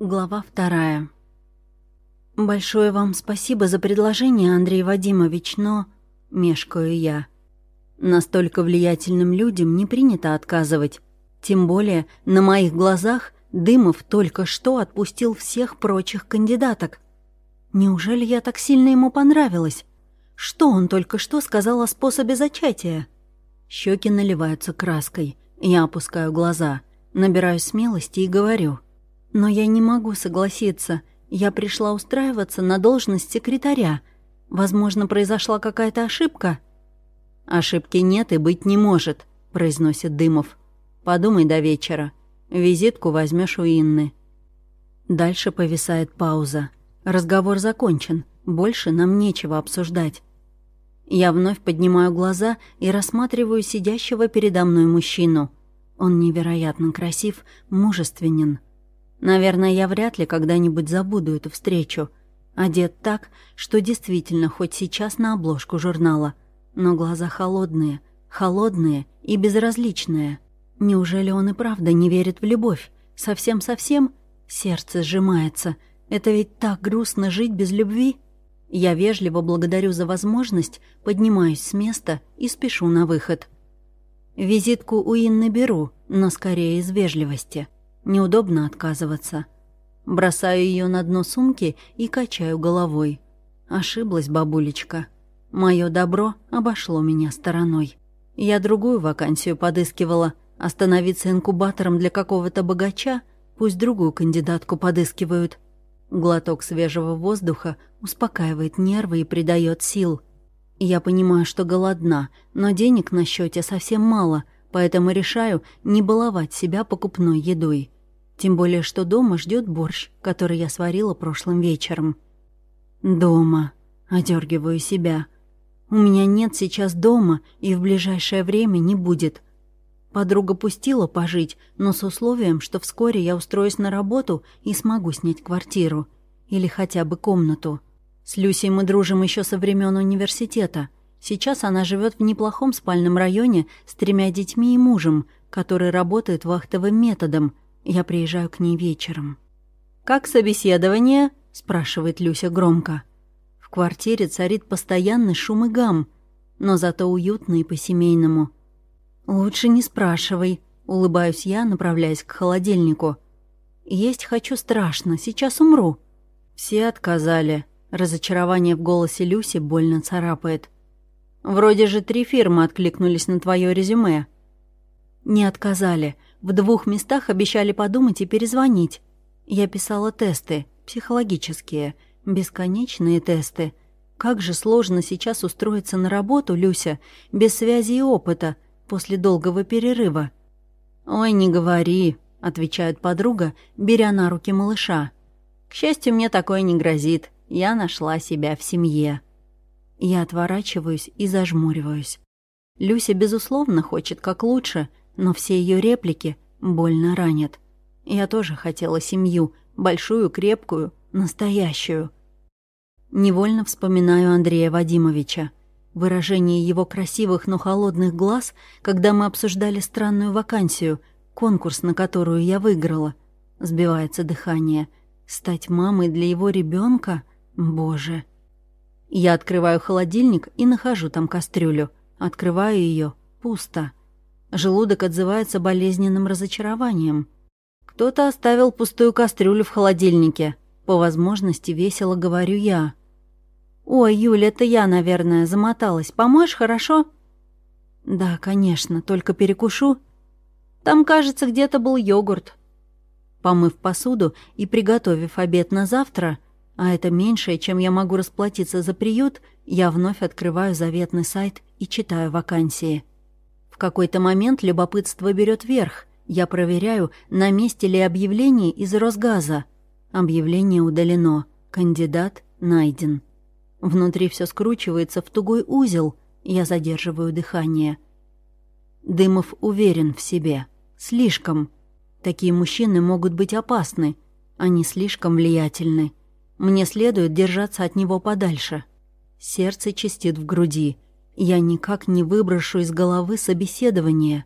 Глава вторая. «Большое вам спасибо за предложение, Андрей Вадимович, но...» — мешкаю я. Настолько влиятельным людям не принято отказывать. Тем более, на моих глазах Дымов только что отпустил всех прочих кандидаток. Неужели я так сильно ему понравилась? Что он только что сказал о способе зачатия? Щеки наливаются краской. Я опускаю глаза, набираю смелости и говорю. Но я не могу согласиться. Я пришла устраиваться на должность секретаря. Возможно, произошла какая-то ошибка. «Ошибки нет и быть не может», — произносит Дымов. «Подумай до вечера. Визитку возьмешь у Инны». Дальше повисает пауза. Разговор закончен. Больше нам нечего обсуждать. Я вновь поднимаю глаза и рассматриваю сидящего передо мной мужчину. Он невероятно красив, мужественен. Наверное, я вряд ли когда-нибудь забуду эту встречу. Одет так, что действительно хоть сейчас на обложку журнала. Но глаза холодные, холодные и безразличные. Неужели он и правда не верит в любовь? Совсем-совсем? Сердце сжимается. Это ведь так грустно жить без любви. Я вежливо благодарю за возможность, поднимаюсь с места и спешу на выход. Визитку у Инны беру, но скорее из вежливости. Неудобно отказываться. Бросаю ее на дно сумки и качаю головой. Ошиблась бабулечка. Мое добро обошло меня стороной. Я другую вакансию подыскивала. Остановиться инкубатором для какого-то богача, пусть другую кандидатку подыскивают – Глоток свежего воздуха успокаивает нервы и придает сил. Я понимаю, что голодна, но денег на счете совсем мало, поэтому решаю не баловать себя покупной едой. Тем более, что дома ждет борщ, который я сварила прошлым вечером. Дома. Одергиваю себя. У меня нет сейчас дома и в ближайшее время не будет. Подруга пустила пожить, но с условием, что вскоре я устроюсь на работу и смогу снять квартиру. Или хотя бы комнату. С Люсей мы дружим еще со времен университета. Сейчас она живет в неплохом спальном районе с тремя детьми и мужем, который работает вахтовым методом. Я приезжаю к ней вечером. «Как собеседование?» – спрашивает Люся громко. В квартире царит постоянный шум и гам, но зато уютно и по-семейному – «Лучше не спрашивай», — улыбаюсь я, направляясь к холодильнику. «Есть хочу страшно, сейчас умру». Все отказали. Разочарование в голосе Люси больно царапает. «Вроде же три фирмы откликнулись на твое резюме». «Не отказали. В двух местах обещали подумать и перезвонить. Я писала тесты, психологические, бесконечные тесты. Как же сложно сейчас устроиться на работу, Люся, без связи и опыта, после долгого перерыва. «Ой, не говори», — отвечает подруга, беря на руки малыша. «К счастью, мне такое не грозит. Я нашла себя в семье». Я отворачиваюсь и зажмуриваюсь. Люся, безусловно, хочет как лучше, но все ее реплики больно ранят. Я тоже хотела семью, большую, крепкую, настоящую. Невольно вспоминаю Андрея Вадимовича. Выражение его красивых, но холодных глаз, когда мы обсуждали странную вакансию, конкурс, на которую я выиграла. Сбивается дыхание. Стать мамой для его ребенка? Боже. Я открываю холодильник и нахожу там кастрюлю. Открываю ее. Пусто. Желудок отзывается болезненным разочарованием. Кто-то оставил пустую кастрюлю в холодильнике. По возможности весело говорю я. «Ой, Юля, это я, наверное, замоталась. Помоешь, хорошо?» «Да, конечно, только перекушу». «Там, кажется, где-то был йогурт». Помыв посуду и приготовив обед на завтра, а это меньшее, чем я могу расплатиться за приют, я вновь открываю заветный сайт и читаю вакансии. В какой-то момент любопытство берет верх. Я проверяю, на месте ли объявление из Росгаза. Объявление удалено. Кандидат найден. Внутри все скручивается в тугой узел, я задерживаю дыхание. Дымов уверен в себе. Слишком. Такие мужчины могут быть опасны. Они слишком влиятельны. Мне следует держаться от него подальше. Сердце чистит в груди. Я никак не выброшу из головы собеседование.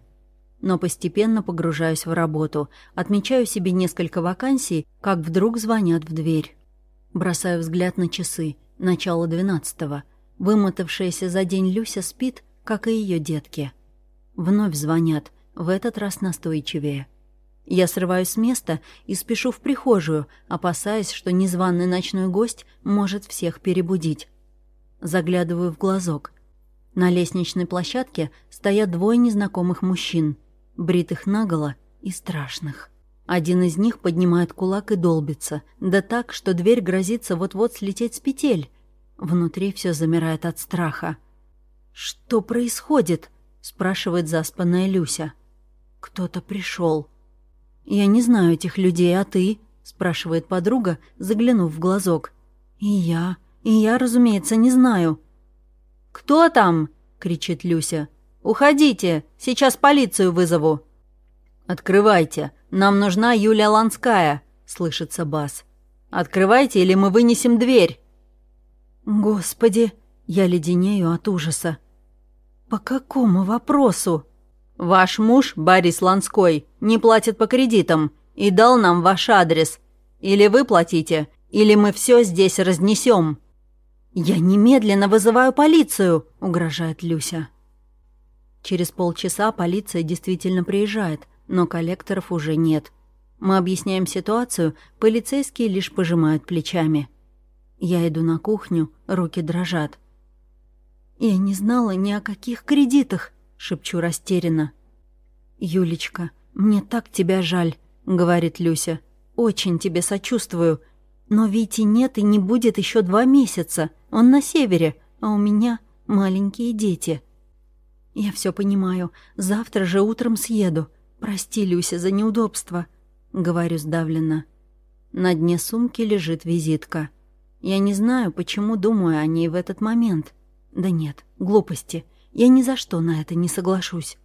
но постепенно погружаюсь в работу. Отмечаю себе несколько вакансий, как вдруг звонят в дверь. Бросаю взгляд на часы. Начало двенадцатого. Вымотавшаяся за день Люся спит, как и ее детки. Вновь звонят, в этот раз настойчивее. Я срываюсь с места и спешу в прихожую, опасаясь, что незваный ночной гость может всех перебудить. Заглядываю в глазок. На лестничной площадке стоят двое незнакомых мужчин, бритых наголо и страшных. Один из них поднимает кулак и долбится, да так, что дверь грозится вот-вот слететь с петель. Внутри все замирает от страха. «Что происходит?» — спрашивает заспанная Люся. «Кто-то пришел. «Я не знаю этих людей, а ты?» — спрашивает подруга, заглянув в глазок. «И я, и я, разумеется, не знаю». «Кто там?» — кричит Люся. «Уходите, сейчас полицию вызову». «Открывайте, нам нужна Юлия Ланская», — слышится бас. «Открывайте, или мы вынесем дверь». «Господи!» — я леденею от ужаса. «По какому вопросу?» «Ваш муж, Борис Ланской, не платит по кредитам и дал нам ваш адрес. Или вы платите, или мы все здесь разнесем». «Я немедленно вызываю полицию», — угрожает Люся. Через полчаса полиция действительно приезжает, но коллекторов уже нет. Мы объясняем ситуацию, полицейские лишь пожимают плечами. Я иду на кухню, руки дрожат. «Я не знала ни о каких кредитах», — шепчу растерянно. «Юлечка, мне так тебя жаль», — говорит Люся. «Очень тебе сочувствую. Но Вити нет и не будет еще два месяца. Он на севере, а у меня маленькие дети». «Я все понимаю. Завтра же утром съеду. Прости, Люся, за неудобство», — говорю сдавленно. На дне сумки лежит визитка. Я не знаю, почему думаю о ней в этот момент. Да нет, глупости. Я ни за что на это не соглашусь.